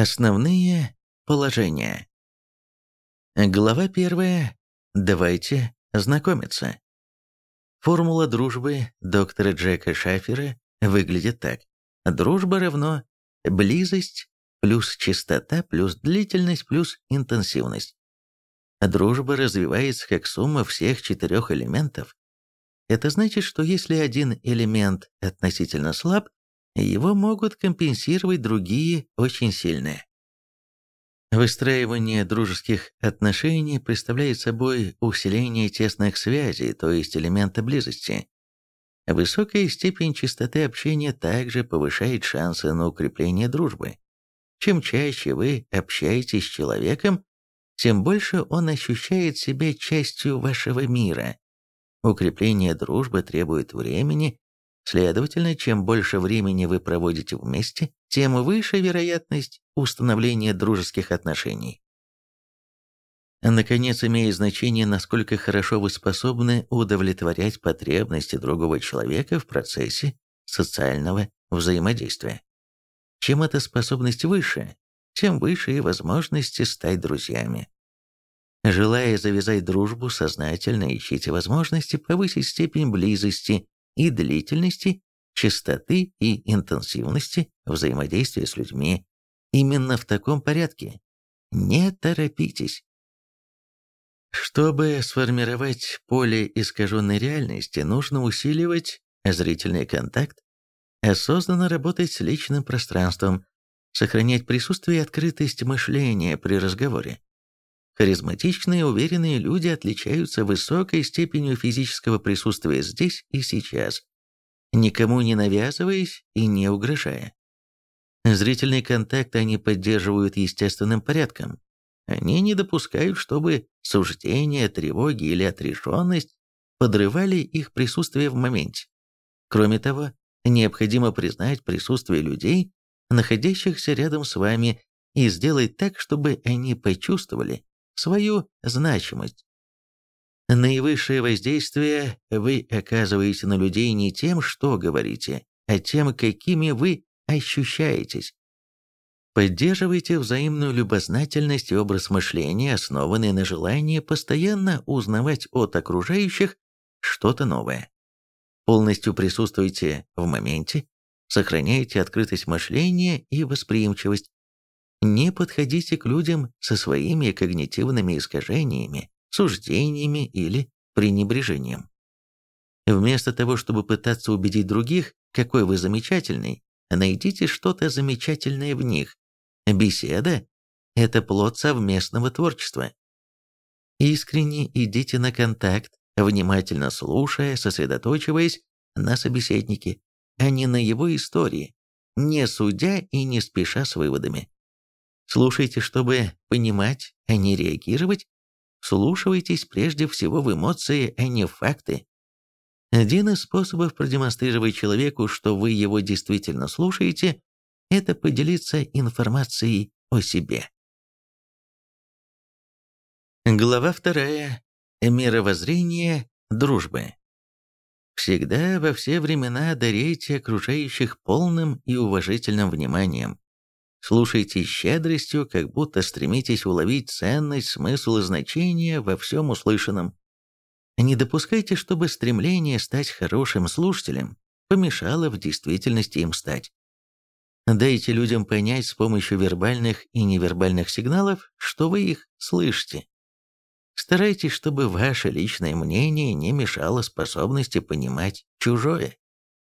Основные положения. Глава первая. Давайте знакомиться. Формула дружбы доктора Джека Шафера выглядит так. Дружба равно близость плюс частота плюс длительность плюс интенсивность. Дружба развивается как сумма всех четырех элементов. Это значит, что если один элемент относительно слаб, его могут компенсировать другие очень сильные. Выстраивание дружеских отношений представляет собой усиление тесных связей, то есть элемента близости. Высокая степень чистоты общения также повышает шансы на укрепление дружбы. Чем чаще вы общаетесь с человеком, тем больше он ощущает себя частью вашего мира. Укрепление дружбы требует времени Следовательно, чем больше времени вы проводите вместе, тем выше вероятность установления дружеских отношений. Наконец, имеет значение, насколько хорошо вы способны удовлетворять потребности другого человека в процессе социального взаимодействия. Чем эта способность выше, тем выше и возможности стать друзьями. Желая завязать дружбу, сознательно ищите возможности повысить степень близости и длительности, частоты и интенсивности взаимодействия с людьми. Именно в таком порядке. Не торопитесь. Чтобы сформировать поле искаженной реальности, нужно усиливать зрительный контакт, осознанно работать с личным пространством, сохранять присутствие и открытость мышления при разговоре. Харизматичные, уверенные люди отличаются высокой степенью физического присутствия здесь и сейчас, никому не навязываясь и не угрожая. Зрительный контакт они поддерживают естественным порядком. Они не допускают, чтобы суждения, тревоги или отрешенность подрывали их присутствие в моменте. Кроме того, необходимо признать присутствие людей, находящихся рядом с вами, и сделать так, чтобы они почувствовали, свою значимость. Наивысшее воздействие вы оказываете на людей не тем, что говорите, а тем, какими вы ощущаетесь. Поддерживайте взаимную любознательность и образ мышления, основанный на желании постоянно узнавать от окружающих что-то новое. Полностью присутствуйте в моменте, сохраняйте открытость мышления и восприимчивость, не подходите к людям со своими когнитивными искажениями, суждениями или пренебрежением. Вместо того, чтобы пытаться убедить других, какой вы замечательный, найдите что-то замечательное в них. Беседа – это плод совместного творчества. Искренне идите на контакт, внимательно слушая, сосредоточиваясь на собеседнике, а не на его истории, не судя и не спеша с выводами. Слушайте, чтобы понимать, а не реагировать. Слушайтесь прежде всего в эмоции, а не в факты. Один из способов продемонстрировать человеку, что вы его действительно слушаете, это поделиться информацией о себе. Глава вторая. Мировоззрение дружбы. Всегда во все времена дарейте окружающих полным и уважительным вниманием. Слушайте щедростью, как будто стремитесь уловить ценность, смысл и значение во всем услышанном. Не допускайте, чтобы стремление стать хорошим слушателем помешало в действительности им стать. Дайте людям понять с помощью вербальных и невербальных сигналов, что вы их слышите. Старайтесь, чтобы ваше личное мнение не мешало способности понимать чужое.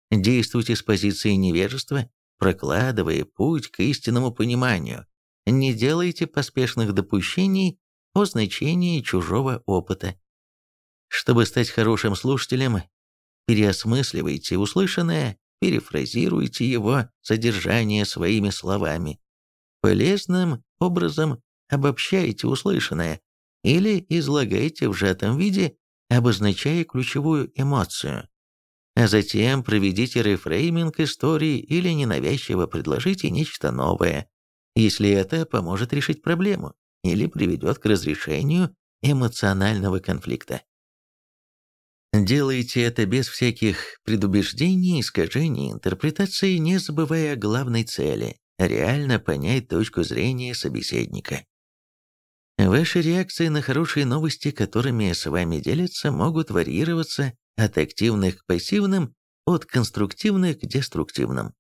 Действуйте с позиции невежества прокладывая путь к истинному пониманию. Не делайте поспешных допущений о значении чужого опыта. Чтобы стать хорошим слушателем, переосмысливайте услышанное, перефразируйте его содержание своими словами. Полезным образом обобщайте услышанное или излагайте в сжатом виде, обозначая ключевую эмоцию а затем проведите рефрейминг истории или ненавязчиво предложите нечто новое, если это поможет решить проблему или приведет к разрешению эмоционального конфликта. Делайте это без всяких предубеждений, искажений интерпретации, не забывая о главной цели – реально понять точку зрения собеседника. Ваши реакции на хорошие новости, которыми с вами делятся, могут варьироваться от активных к пассивным, от конструктивных к деструктивным.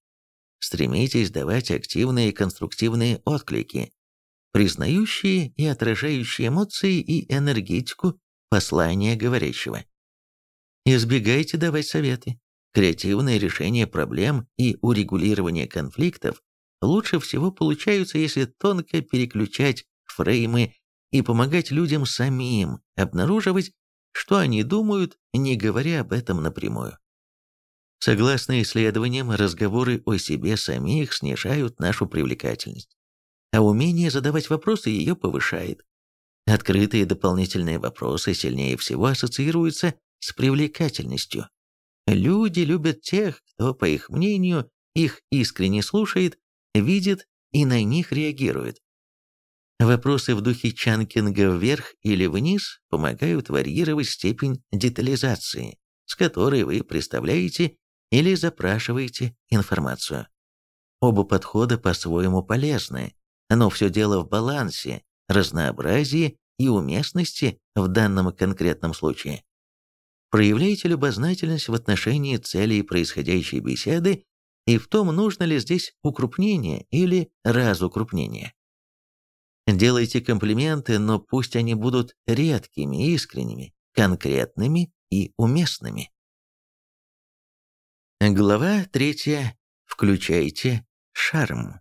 Стремитесь давать активные и конструктивные отклики, признающие и отражающие эмоции и энергетику послания говорящего. Избегайте давать советы. Креативное решение проблем и урегулирование конфликтов лучше всего получаются, если тонко переключать фреймы и помогать людям самим обнаруживать, что они думают, не говоря об этом напрямую. Согласно исследованиям, разговоры о себе самих снижают нашу привлекательность, а умение задавать вопросы ее повышает. Открытые дополнительные вопросы сильнее всего ассоциируются с привлекательностью. Люди любят тех, кто, по их мнению, их искренне слушает, видит и на них реагирует. Вопросы в духе чанкинга вверх или вниз помогают варьировать степень детализации, с которой вы представляете или запрашиваете информацию. Оба подхода по-своему полезны, но все дело в балансе, разнообразии и уместности в данном конкретном случае. Проявляйте любознательность в отношении целей происходящей беседы и в том, нужно ли здесь укрупнение или разукрупнение. Делайте комплименты, но пусть они будут редкими, искренними, конкретными и уместными. Глава третья. Включайте шарм.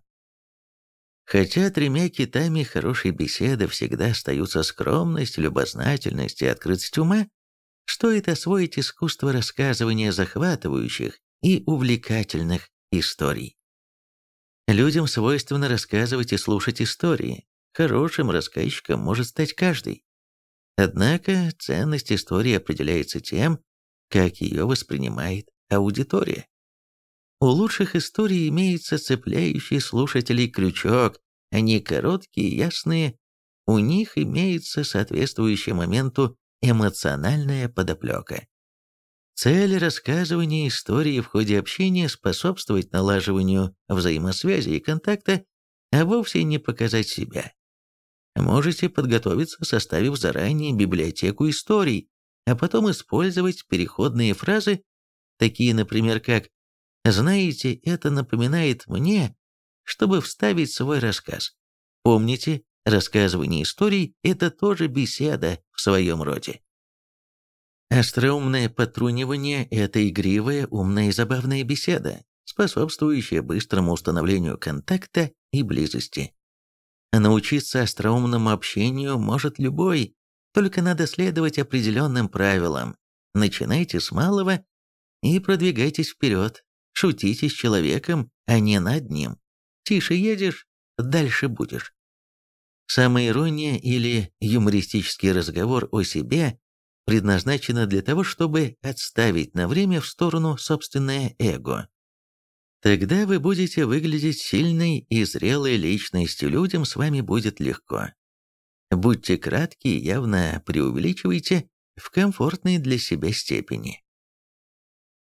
Хотя тремя китами хорошей беседы всегда остаются скромность, любознательность и открытость ума, стоит освоить искусство рассказывания захватывающих и увлекательных историй. Людям свойственно рассказывать и слушать истории, Хорошим рассказчиком может стать каждый. Однако ценность истории определяется тем, как ее воспринимает аудитория. У лучших историй имеется цепляющий слушателей крючок, они короткие, ясные, у них имеется соответствующая моменту эмоциональная подоплека. Цель рассказывания истории в ходе общения способствовать налаживанию взаимосвязи и контакта, а вовсе не показать себя. Можете подготовиться, составив заранее библиотеку историй, а потом использовать переходные фразы, такие, например, как «Знаете, это напоминает мне», чтобы вставить свой рассказ. Помните, рассказывание историй – это тоже беседа в своем роде. Остроумное потрунивание – это игривая, умная и забавная беседа, способствующая быстрому установлению контакта и близости. Научиться остроумному общению может любой, только надо следовать определенным правилам. Начинайте с малого и продвигайтесь вперед. Шутите с человеком, а не над ним. Тише едешь, дальше будешь. Самоирония или юмористический разговор о себе предназначена для того, чтобы отставить на время в сторону собственное эго. Тогда вы будете выглядеть сильной и зрелой личностью, людям с вами будет легко. Будьте кратки и явно преувеличивайте в комфортной для себя степени.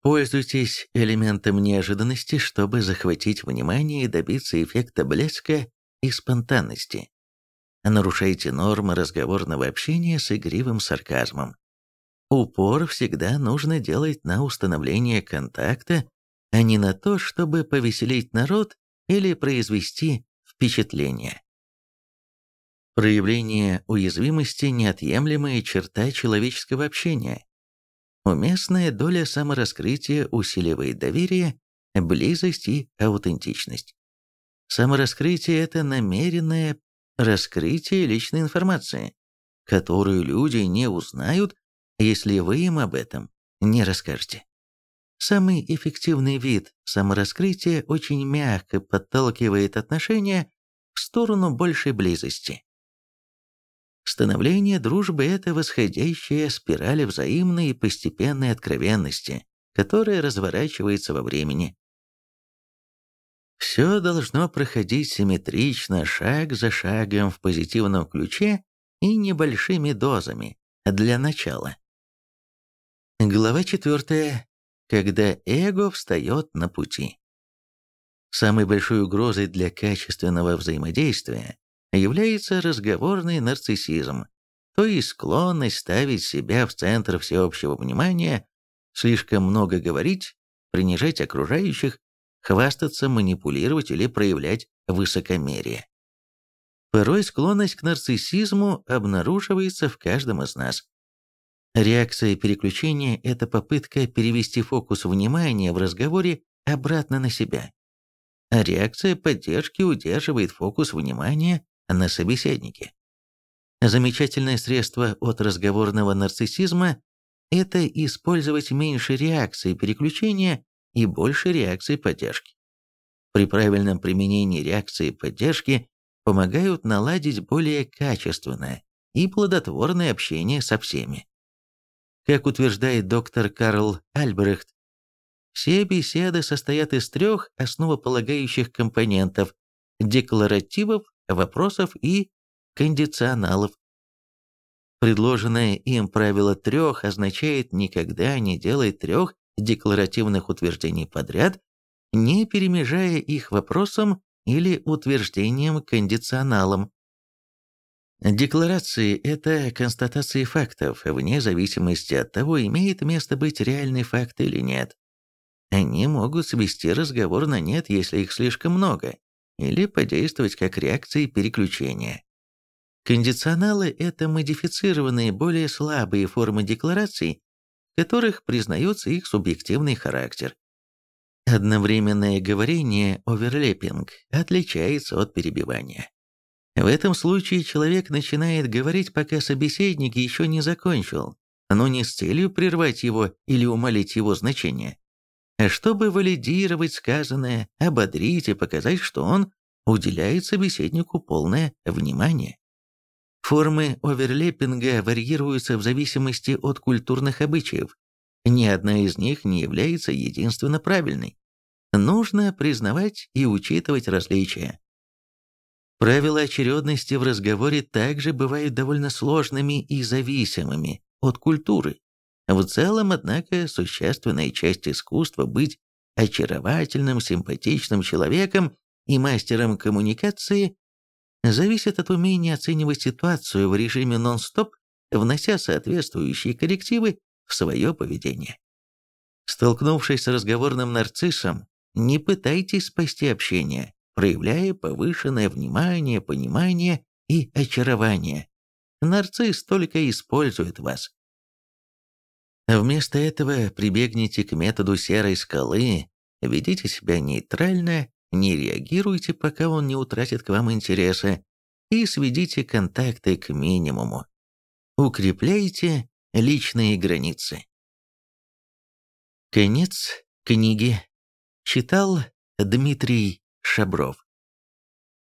Пользуйтесь элементом неожиданности, чтобы захватить внимание и добиться эффекта блеска и спонтанности. Нарушайте нормы разговорного общения с игривым сарказмом. Упор всегда нужно делать на установление контакта а не на то, чтобы повеселить народ или произвести впечатление. Проявление уязвимости – неотъемлемая черта человеческого общения. Уместная доля самораскрытия усиливает доверие, близость и аутентичность. Самораскрытие – это намеренное раскрытие личной информации, которую люди не узнают, если вы им об этом не расскажете. Самый эффективный вид самораскрытия очень мягко подталкивает отношения в сторону большей близости. Становление дружбы – это восходящая спираль взаимной и постепенной откровенности, которая разворачивается во времени. Все должно проходить симметрично, шаг за шагом в позитивном ключе и небольшими дозами для начала. Глава 4 когда эго встает на пути. Самой большой угрозой для качественного взаимодействия является разговорный нарциссизм, то есть склонность ставить себя в центр всеобщего внимания, слишком много говорить, принижать окружающих, хвастаться, манипулировать или проявлять высокомерие. Порой склонность к нарциссизму обнаруживается в каждом из нас. Реакция переключения – это попытка перевести фокус внимания в разговоре обратно на себя. А реакция поддержки удерживает фокус внимания на собеседнике. Замечательное средство от разговорного нарциссизма – это использовать меньше реакции переключения и больше реакции поддержки. При правильном применении реакции поддержки помогают наладить более качественное и плодотворное общение со всеми. Как утверждает доктор Карл Альбрехт, все беседы состоят из трех основополагающих компонентов – декларативов, вопросов и кондиционалов. Предложенное им правило трех означает никогда не делать трех декларативных утверждений подряд, не перемежая их вопросом или утверждением кондиционалом. Декларации – это констатации фактов, вне зависимости от того, имеет место быть реальный факт или нет. Они могут свести разговор на нет, если их слишком много, или подействовать как реакции переключения. Кондиционалы – это модифицированные, более слабые формы деклараций, в которых признается их субъективный характер. Одновременное говорение, оверлеппинг, отличается от перебивания. В этом случае человек начинает говорить, пока собеседник еще не закончил, но не с целью прервать его или умолить его значение, а чтобы валидировать сказанное, ободрить и показать, что он уделяет собеседнику полное внимание. Формы оверлеппинга варьируются в зависимости от культурных обычаев. Ни одна из них не является единственно правильной. Нужно признавать и учитывать различия. Правила очередности в разговоре также бывают довольно сложными и зависимыми от культуры. В целом, однако, существенная часть искусства быть очаровательным, симпатичным человеком и мастером коммуникации зависит от умения оценивать ситуацию в режиме нон-стоп, внося соответствующие коррективы в свое поведение. Столкнувшись с разговорным нарциссом, не пытайтесь спасти общение, проявляя повышенное внимание, понимание и очарование. Нарцисс только использует вас. Вместо этого прибегните к методу серой скалы, ведите себя нейтрально не реагируйте, пока он не утратит к вам интереса, и сведите контакты к минимуму. Укрепляйте личные границы. Конец книги. Читал Дмитрий Шабров.